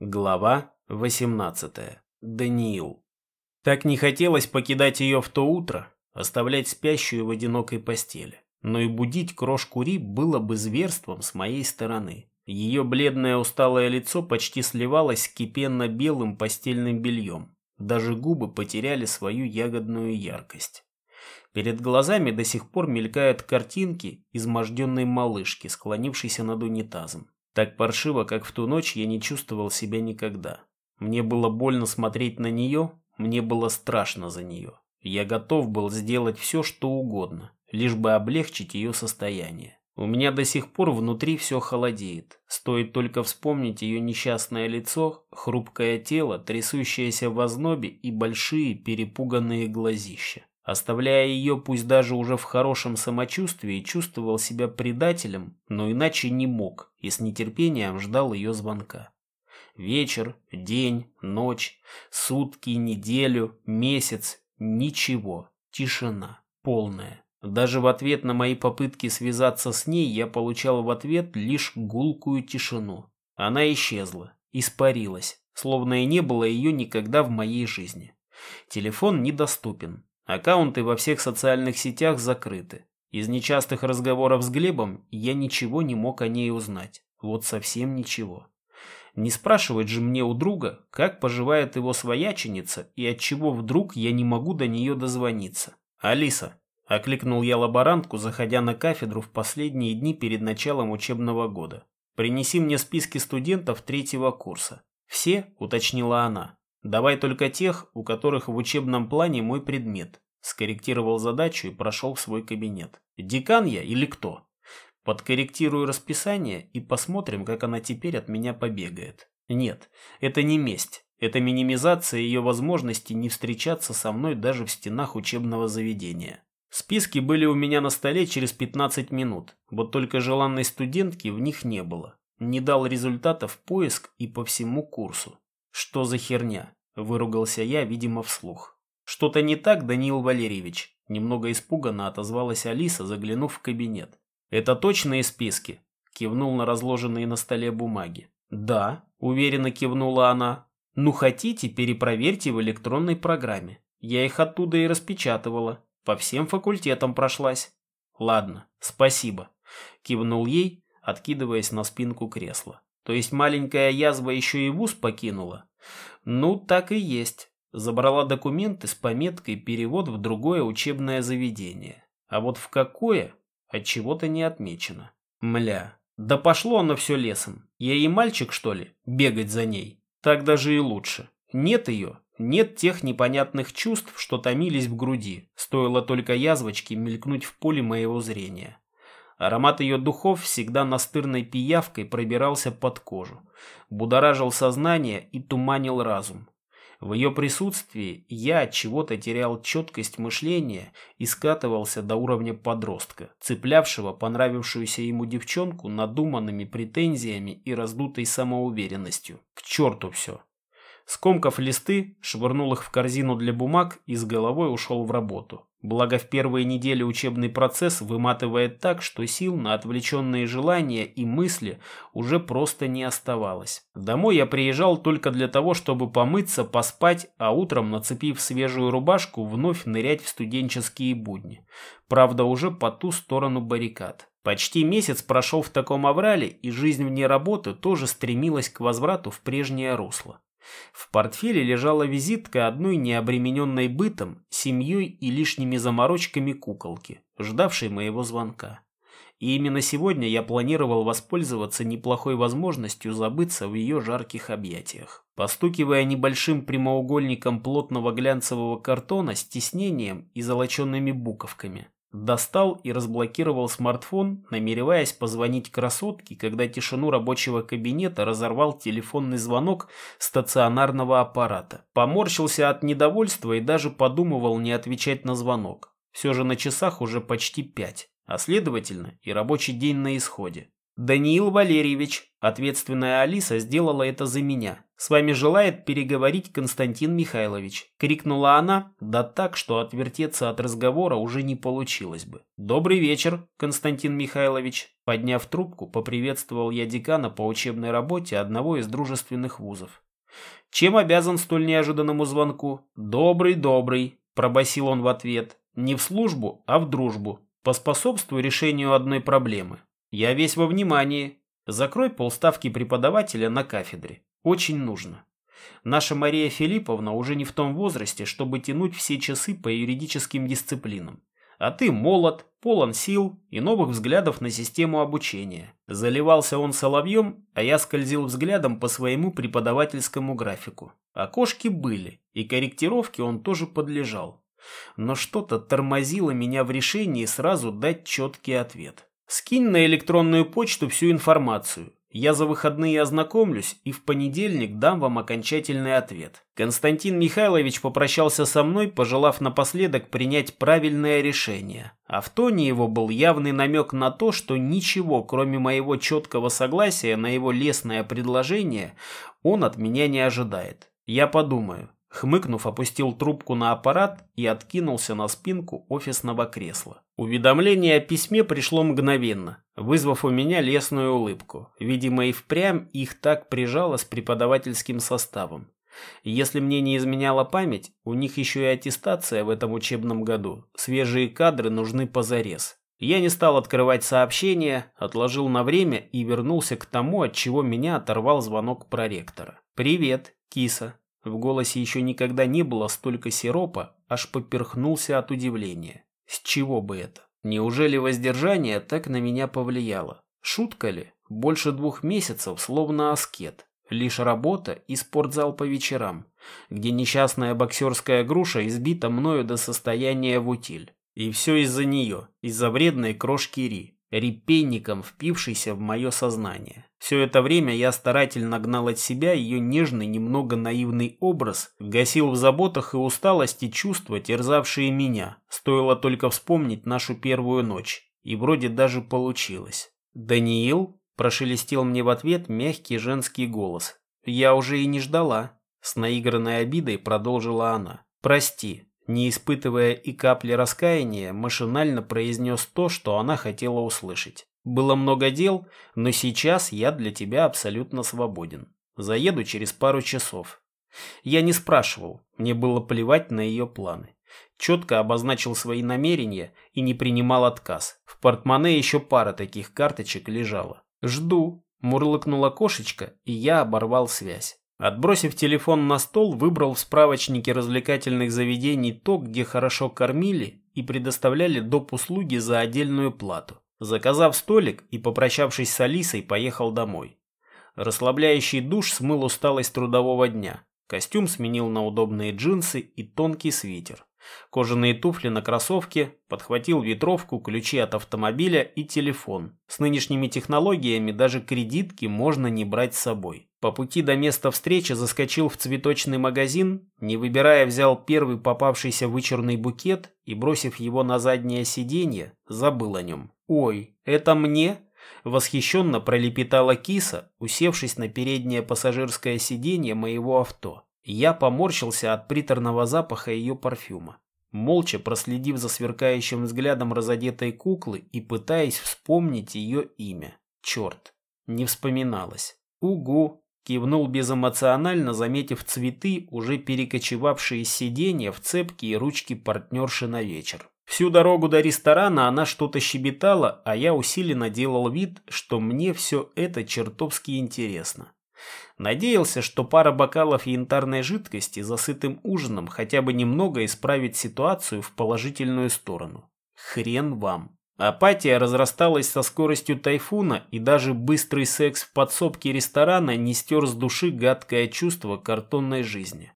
Глава 18. Даниил. Так не хотелось покидать ее в то утро, оставлять спящую в одинокой постели. Но и будить крошку Ри было бы зверством с моей стороны. Ее бледное усталое лицо почти сливалось с кипенно-белым постельным бельем. Даже губы потеряли свою ягодную яркость. Перед глазами до сих пор мелькают картинки изможденной малышки, склонившейся над унитазом. Так паршиво, как в ту ночь, я не чувствовал себя никогда. Мне было больно смотреть на нее, мне было страшно за нее. Я готов был сделать все, что угодно, лишь бы облегчить ее состояние. У меня до сих пор внутри все холодеет. Стоит только вспомнить ее несчастное лицо, хрупкое тело, трясущееся в ознобе и большие перепуганные глазища. Оставляя ее, пусть даже уже в хорошем самочувствии, чувствовал себя предателем, но иначе не мог и с нетерпением ждал ее звонка. Вечер, день, ночь, сутки, неделю, месяц, ничего, тишина, полная. Даже в ответ на мои попытки связаться с ней я получал в ответ лишь гулкую тишину. Она исчезла, испарилась, словно и не было ее никогда в моей жизни. Телефон недоступен, Аккаунты во всех социальных сетях закрыты. Из нечастых разговоров с Глебом я ничего не мог о ней узнать. Вот совсем ничего. Не спрашивать же мне у друга, как поживает его свояченица и от чего вдруг я не могу до нее дозвониться. «Алиса», — окликнул я лаборантку, заходя на кафедру в последние дни перед началом учебного года. «Принеси мне списки студентов третьего курса». «Все?» — уточнила она. Давай только тех, у которых в учебном плане мой предмет. Скорректировал задачу и прошел в свой кабинет. Декан я или кто? Подкорректирую расписание и посмотрим, как она теперь от меня побегает. Нет, это не месть. Это минимизация ее возможности не встречаться со мной даже в стенах учебного заведения. Списки были у меня на столе через 15 минут, вот только желанной студентки в них не было. Не дал результатов поиск и по всему курсу. «Что за херня?» – выругался я, видимо, вслух. «Что-то не так, Даниил Валерьевич?» – немного испуганно отозвалась Алиса, заглянув в кабинет. «Это точные списки?» – кивнул на разложенные на столе бумаги. «Да», – уверенно кивнула она. «Ну хотите, перепроверьте в электронной программе. Я их оттуда и распечатывала. По всем факультетам прошлась». «Ладно, спасибо», – кивнул ей, откидываясь на спинку кресла. То есть маленькая язва еще и вуз покинула? Ну, так и есть. Забрала документы с пометкой «Перевод в другое учебное заведение». А вот в какое, от чего-то не отмечено. Мля, да пошло оно все лесом. Я и мальчик, что ли, бегать за ней? Так даже и лучше. Нет ее, нет тех непонятных чувств, что томились в груди. Стоило только язвочке мелькнуть в поле моего зрения. Аромат ее духов всегда настырной пиявкой пробирался под кожу, будоражил сознание и туманил разум. В ее присутствии я от чего-то терял четкость мышления и скатывался до уровня подростка, цеплявшего понравившуюся ему девчонку надуманными претензиями и раздутой самоуверенностью. К черту все. Скомкав листы, швырнул их в корзину для бумаг и с головой ушел в работу. Благо в первые недели учебный процесс выматывает так, что сил на отвлеченные желания и мысли уже просто не оставалось. Домой я приезжал только для того, чтобы помыться, поспать, а утром, нацепив свежую рубашку, вновь нырять в студенческие будни. Правда, уже по ту сторону баррикад. Почти месяц прошел в таком аврале, и жизнь вне работы тоже стремилась к возврату в прежнее русло. В портфеле лежала визитка одной необремененной бытом, семьей и лишними заморочками куколки, ждавшей моего звонка. И именно сегодня я планировал воспользоваться неплохой возможностью забыться в ее жарких объятиях. Постукивая небольшим прямоугольником плотного глянцевого картона с тиснением и золоченными буковками, Достал и разблокировал смартфон, намереваясь позвонить красотке, когда тишину рабочего кабинета разорвал телефонный звонок стационарного аппарата. Поморщился от недовольства и даже подумывал не отвечать на звонок. Все же на часах уже почти пять, а следовательно и рабочий день на исходе. «Даниил Валерьевич», ответственная Алиса сделала это за меня. «С вами желает переговорить Константин Михайлович», — крикнула она, да так, что отвертеться от разговора уже не получилось бы. «Добрый вечер, Константин Михайлович», — подняв трубку, поприветствовал я декана по учебной работе одного из дружественных вузов. «Чем обязан столь неожиданному звонку?» «Добрый, добрый», — пробасил он в ответ. «Не в службу, а в дружбу. Поспособствую решению одной проблемы. Я весь во внимании. Закрой полставки преподавателя на кафедре. Очень нужно. Наша Мария Филипповна уже не в том возрасте, чтобы тянуть все часы по юридическим дисциплинам. А ты молод, полон сил и новых взглядов на систему обучения. Заливался он соловьем, а я скользил взглядом по своему преподавательскому графику. Окошки были, и корректировке он тоже подлежал. Но что-то тормозило меня в решении сразу дать четкий ответ. Скинь на электронную почту всю информацию. Я за выходные ознакомлюсь и в понедельник дам вам окончательный ответ. Константин Михайлович попрощался со мной, пожелав напоследок принять правильное решение. А в тоне его был явный намек на то, что ничего, кроме моего четкого согласия на его лестное предложение, он от меня не ожидает. Я подумаю. Хмыкнув, опустил трубку на аппарат и откинулся на спинку офисного кресла. Уведомление о письме пришло мгновенно, вызвав у меня лесную улыбку. Видимо, и впрямь их так прижало с преподавательским составом. Если мне не изменяла память, у них еще и аттестация в этом учебном году. Свежие кадры нужны позарез. Я не стал открывать сообщение, отложил на время и вернулся к тому, от чего меня оторвал звонок проректора. «Привет, киса», в голосе еще никогда не было столько сиропа, аж поперхнулся от удивления. С чего бы это? Неужели воздержание так на меня повлияло? Шутка ли? Больше двух месяцев, словно аскет. Лишь работа и спортзал по вечерам, где несчастная боксерская груша избита мною до состояния в утиль. И все из-за нее, из-за вредной крошки Ри репейником впившийся в мое сознание. Все это время я старательно гнал от себя ее нежный, немного наивный образ, гасил в заботах и усталости чувства, терзавшие меня. Стоило только вспомнить нашу первую ночь. И вроде даже получилось. «Даниил?» – прошелестел мне в ответ мягкий женский голос. «Я уже и не ждала». С наигранной обидой продолжила она. «Прости, не испытывая и капли раскаяния, машинально произнес то, что она хотела услышать. «Было много дел, но сейчас я для тебя абсолютно свободен. Заеду через пару часов». Я не спрашивал, мне было плевать на ее планы. Четко обозначил свои намерения и не принимал отказ. В портмоне еще пара таких карточек лежала. «Жду», – мурлыкнула кошечка, и я оборвал связь. Отбросив телефон на стол, выбрал в справочнике развлекательных заведений то, где хорошо кормили и предоставляли доп. услуги за отдельную плату. Заказав столик и попрощавшись с Алисой, поехал домой. Расслабляющий душ смыл усталость трудового дня. Костюм сменил на удобные джинсы и тонкий свитер. Кожаные туфли на кроссовке, подхватил ветровку, ключи от автомобиля и телефон. С нынешними технологиями даже кредитки можно не брать с собой. По пути до места встречи заскочил в цветочный магазин, не выбирая взял первый попавшийся вычурный букет и, бросив его на заднее сиденье, забыл о нем. «Ой, это мне?» Восхищенно пролепетала киса, усевшись на переднее пассажирское сиденье моего авто. Я поморщился от приторного запаха ее парфюма, молча проследив за сверкающим взглядом разодетой куклы и пытаясь вспомнить ее имя. Черт, не вспоминалось. «Угу», Кивнул безэмоционально, заметив цветы, уже перекочевавшие из сиденья в цепкие ручки партнерши на вечер. Всю дорогу до ресторана она что-то щебетала, а я усиленно делал вид, что мне все это чертовски интересно. Надеялся, что пара бокалов янтарной жидкости за сытым ужином хотя бы немного исправит ситуацию в положительную сторону. Хрен вам. Апатия разрасталась со скоростью тайфуна, и даже быстрый секс в подсобке ресторана не стер с души гадкое чувство картонной жизни.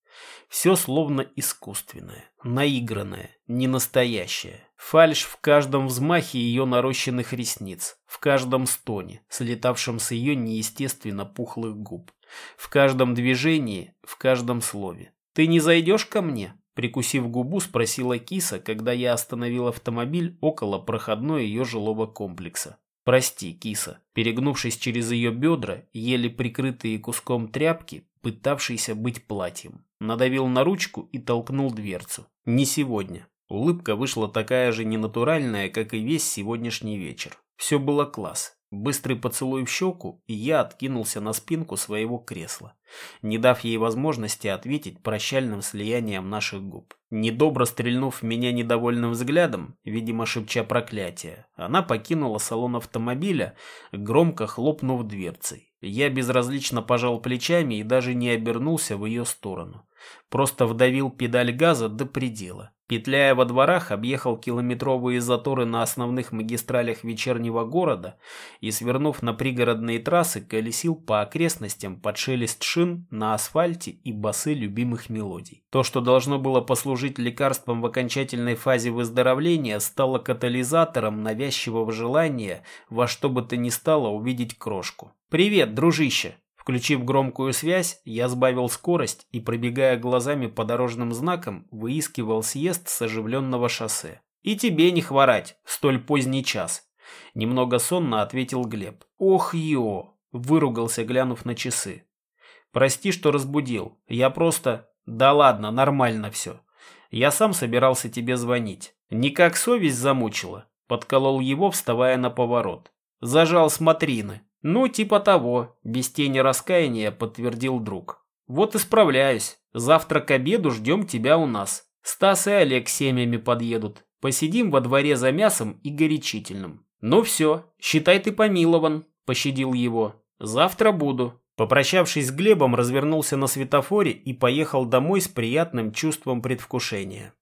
Все словно искусственное, наигранное, ненастоящее. Фальшь в каждом взмахе ее нарощенных ресниц, в каждом стоне, слетавшем с ее неестественно пухлых губ, в каждом движении, в каждом слове. «Ты не зайдешь ко мне?» Прикусив губу, спросила киса, когда я остановил автомобиль около проходной ее жилого комплекса. «Прости, киса», перегнувшись через ее бедра, еле прикрытые куском тряпки, пытавшийся быть платьем. Надавил на ручку и толкнул дверцу. «Не сегодня». Улыбка вышла такая же ненатуральная, как и весь сегодняшний вечер. Все было класс. Быстрый поцелуй в щеку, и я откинулся на спинку своего кресла, не дав ей возможности ответить прощальным слиянием наших губ. Недобро стрельнув меня недовольным взглядом, видимо шепча проклятие, она покинула салон автомобиля, громко хлопнув дверцей. Я безразлично пожал плечами и даже не обернулся в ее сторону. Просто вдавил педаль газа до предела. Петляя во дворах, объехал километровые заторы на основных магистралях вечернего города и, свернув на пригородные трассы, колесил по окрестностям под шелест шин на асфальте и басы любимых мелодий. То, что должно было послужить лекарством в окончательной фазе выздоровления, стало катализатором навязчивого желания во что бы то ни стало увидеть крошку. «Привет, дружище!» Включив громкую связь, я сбавил скорость и, пробегая глазами по дорожным знакам, выискивал съезд с оживленного шоссе. «И тебе не хворать столь поздний час», — немного сонно ответил Глеб. «Ох, ё!» — выругался, глянув на часы. «Прости, что разбудил. Я просто...» «Да ладно, нормально все. Я сам собирался тебе звонить. Никак совесть замучила?» Подколол его, вставая на поворот. Зажал смотрины. «Ну, типа того», – без тени раскаяния подтвердил друг. «Вот и справляюсь. Завтра к обеду ждем тебя у нас. Стас и Олег семьями подъедут. Посидим во дворе за мясом и горячительным». «Ну все, считай ты помилован», – пощадил его. «Завтра буду». Попрощавшись с Глебом, развернулся на светофоре и поехал домой с приятным чувством предвкушения.